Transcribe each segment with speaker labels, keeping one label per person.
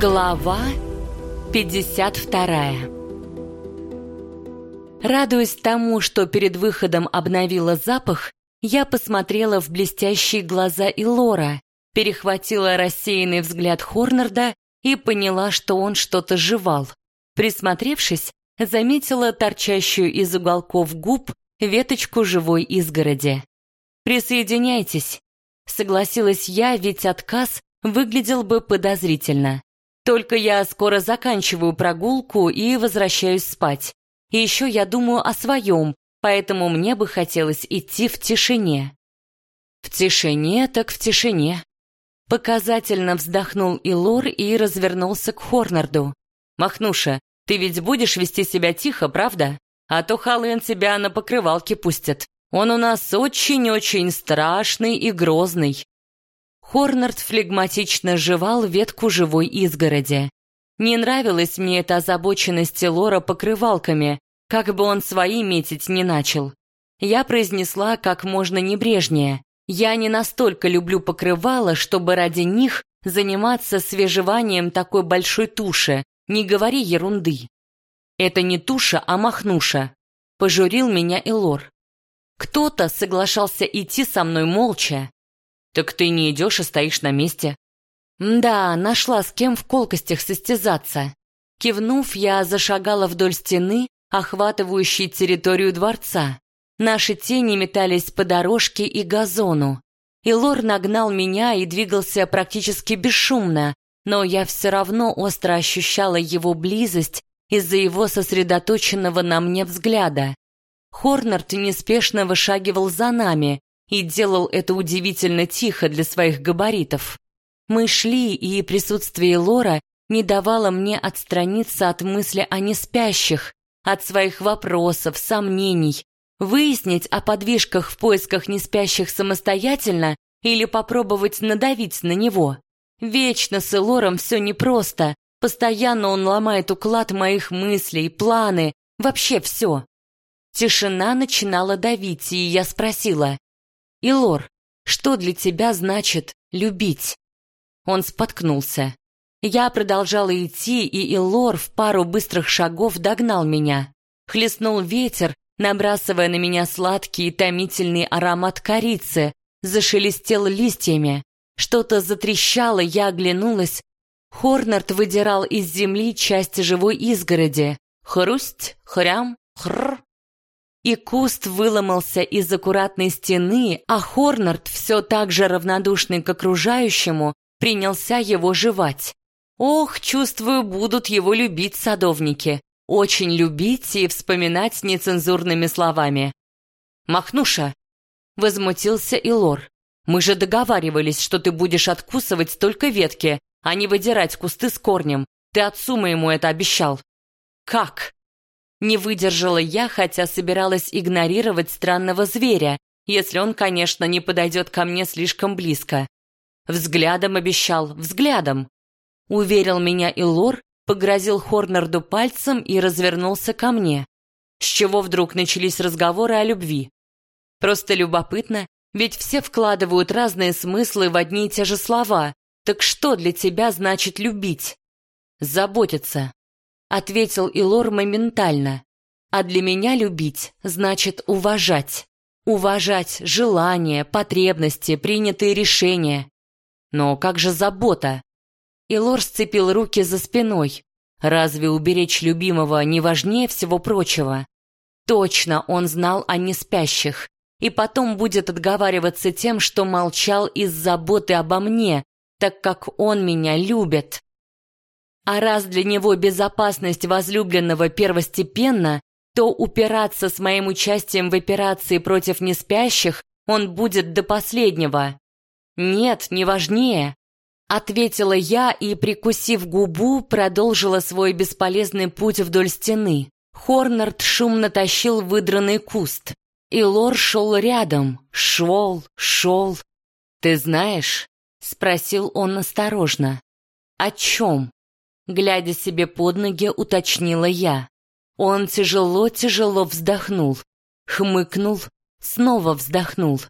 Speaker 1: Глава 52 Радуясь тому, что перед выходом обновила запах, я посмотрела в блестящие глаза Илора, перехватила рассеянный взгляд Хорнарда и поняла, что он что-то жевал. Присмотревшись, заметила торчащую из уголков губ веточку живой изгороди. «Присоединяйтесь», — согласилась я, ведь отказ выглядел бы подозрительно. Только я скоро заканчиваю прогулку и возвращаюсь спать. И еще я думаю о своем, поэтому мне бы хотелось идти в тишине. В тишине так в тишине. Показательно вздохнул Илор и развернулся к Хорнарду. «Махнуша, ты ведь будешь вести себя тихо, правда? А то Халлен тебя на покрывалке пустит. Он у нас очень-очень страшный и грозный». Хорнард флегматично жевал ветку живой изгороди. Не нравилась мне эта озабоченность Лора покрывалками, как бы он свои метить не начал. Я произнесла как можно небрежнее. Я не настолько люблю покрывала, чтобы ради них заниматься свежеванием такой большой туши. Не говори ерунды. Это не туша, а махнуша. Пожурил меня Элор. Кто-то соглашался идти со мной молча, «Так ты не идешь и стоишь на месте». «Да, нашла с кем в колкостях состязаться». Кивнув, я зашагала вдоль стены, охватывающей территорию дворца. Наши тени метались по дорожке и газону. Илор нагнал меня и двигался практически бесшумно, но я все равно остро ощущала его близость из-за его сосредоточенного на мне взгляда. Хорнард неспешно вышагивал за нами, и делал это удивительно тихо для своих габаритов. Мы шли, и присутствие Лора не давало мне отстраниться от мысли о неспящих, от своих вопросов, сомнений, выяснить о подвижках в поисках неспящих самостоятельно или попробовать надавить на него. Вечно с Элором все непросто, постоянно он ломает уклад моих мыслей, планы, вообще все. Тишина начинала давить, и я спросила, «Илор, что для тебя значит любить?» Он споткнулся. Я продолжала идти, и Илор в пару быстрых шагов догнал меня. Хлестнул ветер, набрасывая на меня сладкий и томительный аромат корицы, зашелестел листьями. Что-то затрещало, я оглянулась. Хорнард выдирал из земли часть живой изгороди. Хрусть, хрям, хр и куст выломался из аккуратной стены, а Хорнард, все так же равнодушный к окружающему, принялся его жевать. Ох, чувствую, будут его любить садовники. Очень любить и вспоминать нецензурными словами. «Махнуша!» — возмутился Илор. «Мы же договаривались, что ты будешь откусывать только ветки, а не выдирать кусты с корнем. Ты отцу моему это обещал». «Как?» Не выдержала я, хотя собиралась игнорировать странного зверя, если он, конечно, не подойдет ко мне слишком близко. Взглядом обещал, взглядом. Уверил меня и Лор, погрозил Хорнарду пальцем и развернулся ко мне. С чего вдруг начались разговоры о любви? Просто любопытно, ведь все вкладывают разные смыслы в одни и те же слова. Так что для тебя значит любить? Заботиться ответил Илор моментально. А для меня любить значит уважать. Уважать желания, потребности, принятые решения. Но как же забота? Илор сцепил руки за спиной. Разве уберечь любимого не важнее всего прочего? Точно он знал о неспящих. И потом будет отговариваться тем, что молчал из заботы обо мне, так как он меня любит. А раз для него безопасность возлюбленного первостепенна, то упираться с моим участием в операции против неспящих он будет до последнего. Нет, не важнее. Ответила я и, прикусив губу, продолжила свой бесполезный путь вдоль стены. Хорнард шумно тащил выдранный куст. И Лор шел рядом, шел, шел. «Ты знаешь?» — спросил он осторожно. «О чем?» Глядя себе под ноги, уточнила я. Он тяжело-тяжело вздохнул, хмыкнул, снова вздохнул.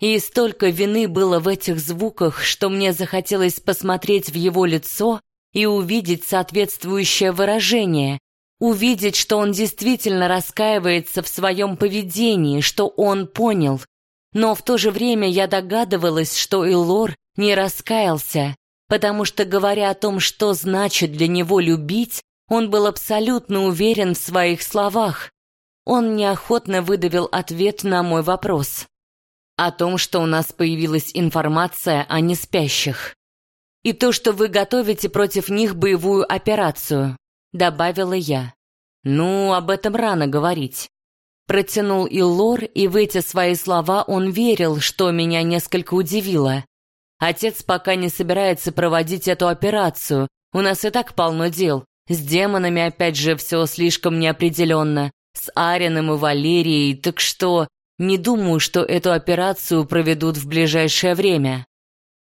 Speaker 1: И столько вины было в этих звуках, что мне захотелось посмотреть в его лицо и увидеть соответствующее выражение, увидеть, что он действительно раскаивается в своем поведении, что он понял. Но в то же время я догадывалась, что Илор не раскаялся, потому что, говоря о том, что значит для него любить, он был абсолютно уверен в своих словах. Он неохотно выдавил ответ на мой вопрос. О том, что у нас появилась информация о неспящих. И то, что вы готовите против них боевую операцию, добавила я. Ну, об этом рано говорить. Протянул Илор, и в эти свои слова он верил, что меня несколько удивило. Отец пока не собирается проводить эту операцию. У нас и так полно дел. С демонами опять же все слишком неопределенно. С Арином и Валерией, так что не думаю, что эту операцию проведут в ближайшее время.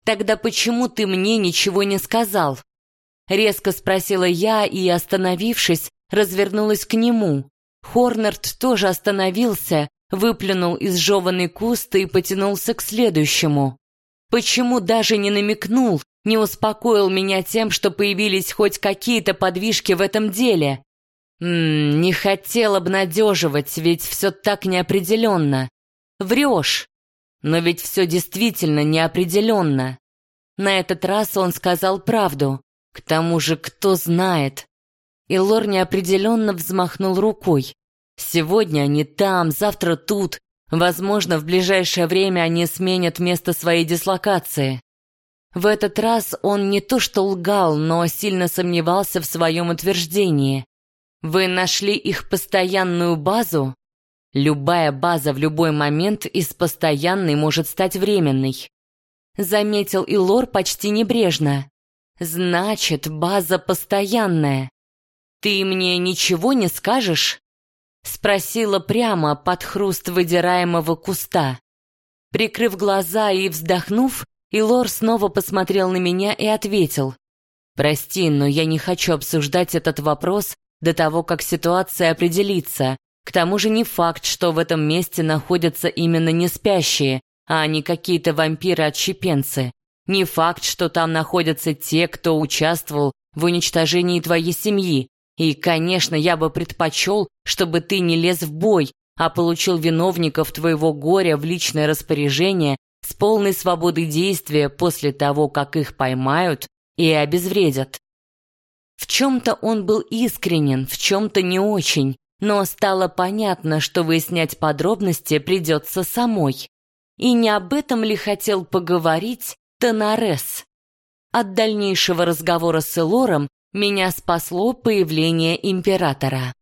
Speaker 1: Тогда почему ты мне ничего не сказал? Резко спросила я и, остановившись, развернулась к нему. Хорнард тоже остановился, выплюнул изжеванный куст и потянулся к следующему. Почему даже не намекнул, не успокоил меня тем, что появились хоть какие-то подвижки в этом деле? Ммм, не хотел обнадеживать, ведь все так неопределенно. Врешь. Но ведь все действительно неопределенно. На этот раз он сказал правду. К тому же, кто знает. И Лор неопределенно взмахнул рукой. Сегодня они там, завтра тут. Возможно, в ближайшее время они сменят место своей дислокации. В этот раз он не то что лгал, но сильно сомневался в своем утверждении. Вы нашли их постоянную базу? Любая база в любой момент из постоянной может стать временной. Заметил Илор почти небрежно. Значит, база постоянная. Ты мне ничего не скажешь? Спросила прямо под хруст выдираемого куста. Прикрыв глаза и вздохнув, Илор снова посмотрел на меня и ответил. «Прости, но я не хочу обсуждать этот вопрос до того, как ситуация определится. К тому же не факт, что в этом месте находятся именно не спящие, а не какие-то вампиры-отщепенцы. Не факт, что там находятся те, кто участвовал в уничтожении твоей семьи. И, конечно, я бы предпочел, чтобы ты не лез в бой, а получил виновников твоего горя в личное распоряжение с полной свободой действия после того, как их поймают и обезвредят. В чем-то он был искренен, в чем-то не очень, но стало понятно, что выяснять подробности придется самой. И не об этом ли хотел поговорить Тонарес? От дальнейшего разговора с Элором меня спасло появление императора.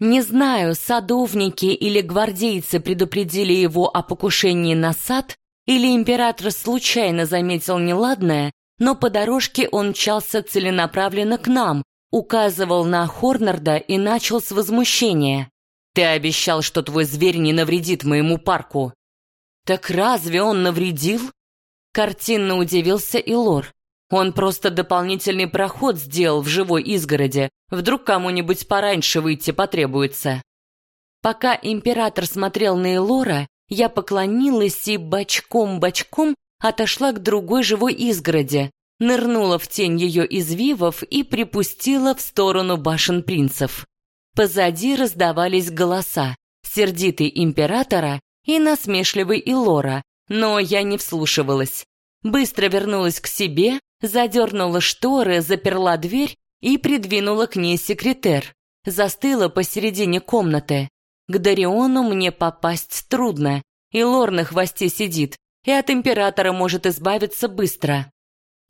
Speaker 1: Не знаю, садовники или гвардейцы предупредили его о покушении на сад, или император случайно заметил неладное, но по дорожке он мчался целенаправленно к нам, указывал на Хорнарда и начал с возмущения. «Ты обещал, что твой зверь не навредит моему парку». «Так разве он навредил?» Картинно удивился и Лор. Он просто дополнительный проход сделал в живой изгороди. Вдруг кому-нибудь пораньше выйти потребуется. Пока император смотрел на Элора, я поклонилась и бочком-бочком отошла к другой живой изгороди, нырнула в тень ее извивов и припустила в сторону башен принцев. Позади раздавались голоса, сердитый императора и насмешливый Илора, но я не вслушивалась. Быстро вернулась к себе, задернула шторы, заперла дверь и придвинула к ней секретер. Застыла посередине комнаты. К Дариону мне попасть трудно, и Лор на хвосте сидит, и от императора может избавиться быстро.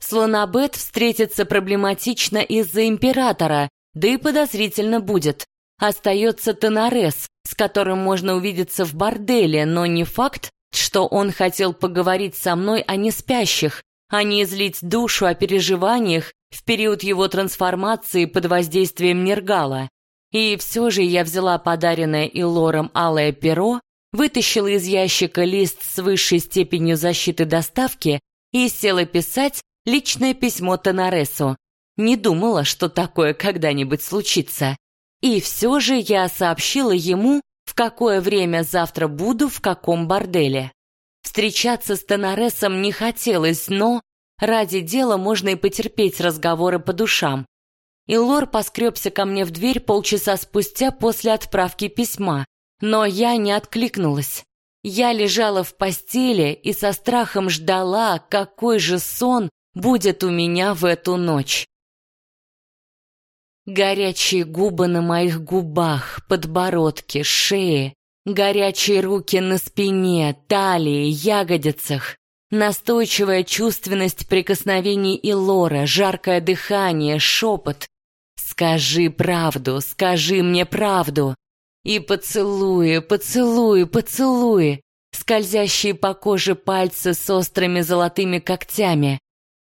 Speaker 1: Слонобет встретится проблематично из-за императора, да и подозрительно будет. Остается Тонарес, с которым можно увидеться в борделе, но не факт, что он хотел поговорить со мной о неспящих, а не излить душу о переживаниях в период его трансформации под воздействием Нергала. И все же я взяла подаренное Илором алое перо, вытащила из ящика лист с высшей степенью защиты доставки и села писать личное письмо Тонаресу. Не думала, что такое когда-нибудь случится. И все же я сообщила ему, в какое время завтра буду в каком борделе. Встречаться с Тонаресом не хотелось, но Ради дела можно и потерпеть разговоры по душам. И Лор поскребся ко мне в дверь полчаса спустя после отправки письма, но я не откликнулась. Я лежала в постели и со страхом ждала, какой же сон будет у меня в эту ночь. Горячие губы на моих губах, подбородке, шее, горячие руки на спине, талии, ягодицах, настойчивая чувственность прикосновений и лора, жаркое дыхание, шепот. «Скажи правду, скажи мне правду!» И поцелуи, поцелуи, поцелуи, скользящие по коже пальцы с острыми золотыми когтями.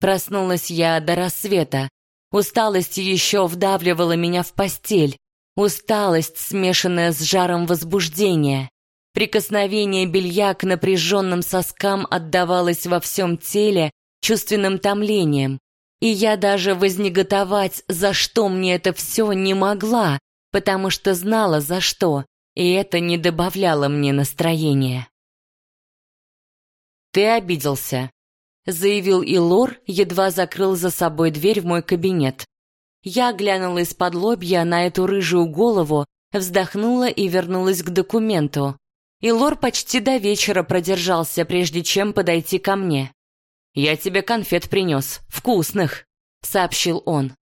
Speaker 1: Проснулась я до рассвета. Усталость еще вдавливала меня в постель. Усталость, смешанная с жаром возбуждения. Прикосновение белья к напряженным соскам отдавалось во всем теле чувственным томлением. И я даже вознеготовать, за что мне это все не могла, потому что знала за что, и это не добавляло мне настроения. «Ты обиделся», — заявил Илор, едва закрыл за собой дверь в мой кабинет. Я глянула из-под лобья на эту рыжую голову, вздохнула и вернулась к документу. Илор почти до вечера продержался, прежде чем подойти ко мне. «Я тебе конфет принес, вкусных», — сообщил он.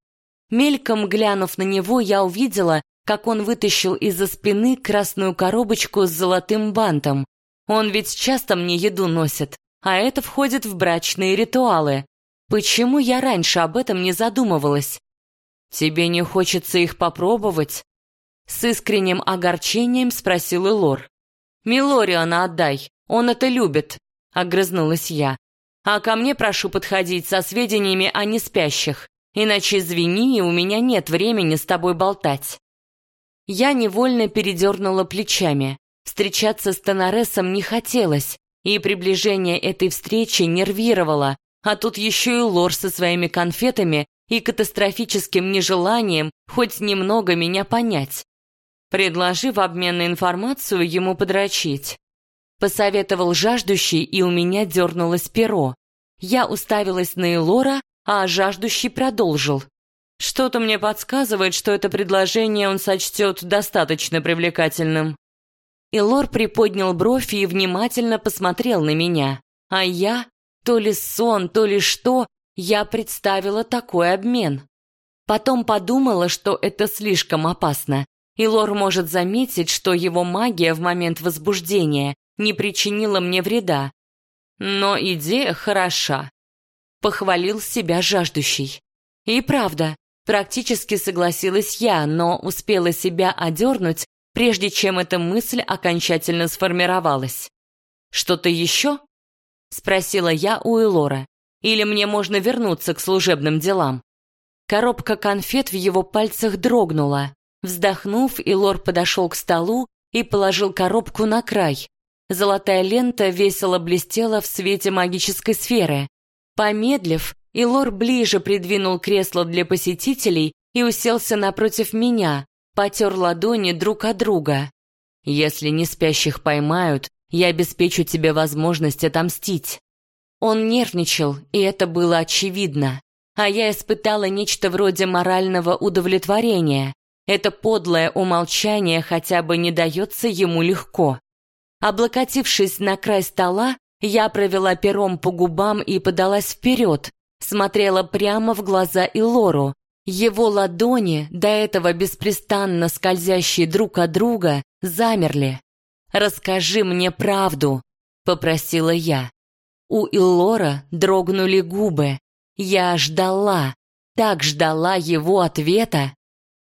Speaker 1: Мельком глянув на него, я увидела, как он вытащил из-за спины красную коробочку с золотым бантом. Он ведь часто мне еду носит, а это входит в брачные ритуалы. Почему я раньше об этом не задумывалась? Тебе не хочется их попробовать? С искренним огорчением спросил Элор. «Милориана отдай, он это любит», — огрызнулась я. «А ко мне прошу подходить со сведениями о неспящих, иначе извини, у меня нет времени с тобой болтать». Я невольно передернула плечами. Встречаться с Тонаресом не хотелось, и приближение этой встречи нервировало, а тут еще и Лор со своими конфетами и катастрофическим нежеланием хоть немного меня понять. Предложи в обмен на информацию ему подрочить. Посоветовал жаждущий, и у меня дернулось перо. Я уставилась на Элора, а жаждущий продолжил. Что-то мне подсказывает, что это предложение он сочтет достаточно привлекательным. Илор приподнял бровь и внимательно посмотрел на меня. А я, то ли сон, то ли что, я представила такой обмен. Потом подумала, что это слишком опасно. Илор может заметить, что его магия в момент возбуждения не причинила мне вреда. Но идея хороша. Похвалил себя жаждущий. И правда, Практически согласилась я, но успела себя одернуть, прежде чем эта мысль окончательно сформировалась. «Что-то еще?» — спросила я у Элора. «Или мне можно вернуться к служебным делам?» Коробка конфет в его пальцах дрогнула. Вздохнув, Илор подошел к столу и положил коробку на край. Золотая лента весело блестела в свете магической сферы. Помедлив, и Лор ближе придвинул кресло для посетителей и уселся напротив меня, потер ладони друг от друга. «Если не спящих поймают, я обеспечу тебе возможность отомстить». Он нервничал, и это было очевидно. А я испытала нечто вроде морального удовлетворения. Это подлое умолчание хотя бы не дается ему легко. Облокотившись на край стола, я провела пером по губам и подалась вперед, смотрела прямо в глаза Илору. Его ладони, до этого беспрестанно скользящие друг от друга, замерли. «Расскажи мне правду», — попросила я. У Илора дрогнули губы. Я ждала, так ждала его ответа.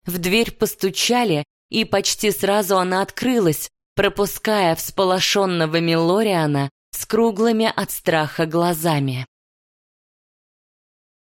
Speaker 1: В дверь постучали, и почти сразу она открылась, пропуская всполошенного Милориана с круглыми от страха глазами.